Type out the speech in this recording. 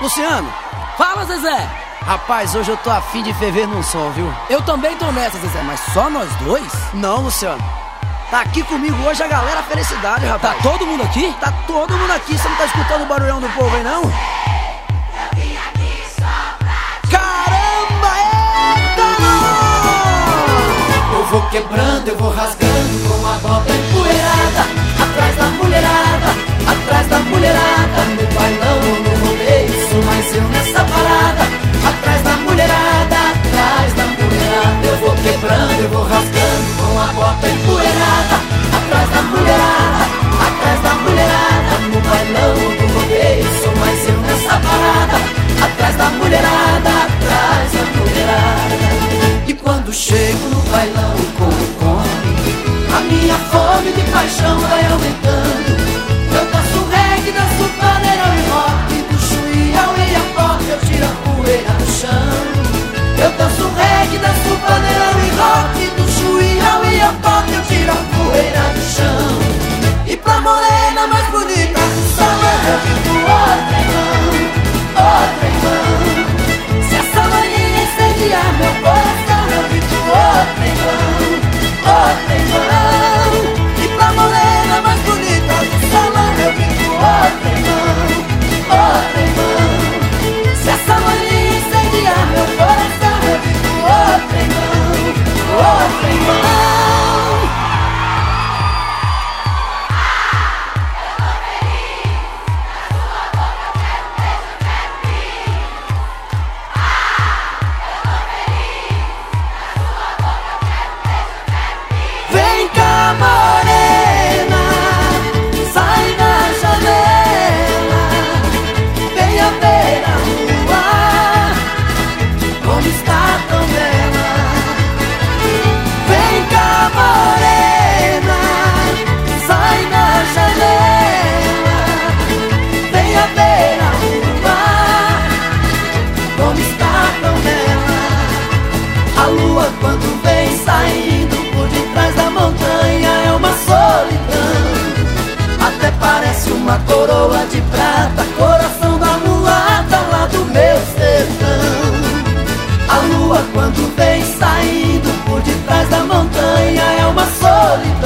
Luciano, fala Zezé. Rapaz, hoje eu tô afim de ferver num som, viu? Eu também tô nessa, Zezé, mas só nós dois? Não, Luciano. Tá aqui comigo hoje a galera felicidade, tá rapaz. Tá todo mundo aqui? Tá todo mundo aqui. Você não tá escutando o barulhão do povo aí, não? Caramba, eita! Eu vou quebrando, eu vou rasgando com uma bota empoeirada. coroa de prata, coração da mulata lá do meu sertão. A lua quando vem saindo por detrás da montanha é uma solidão.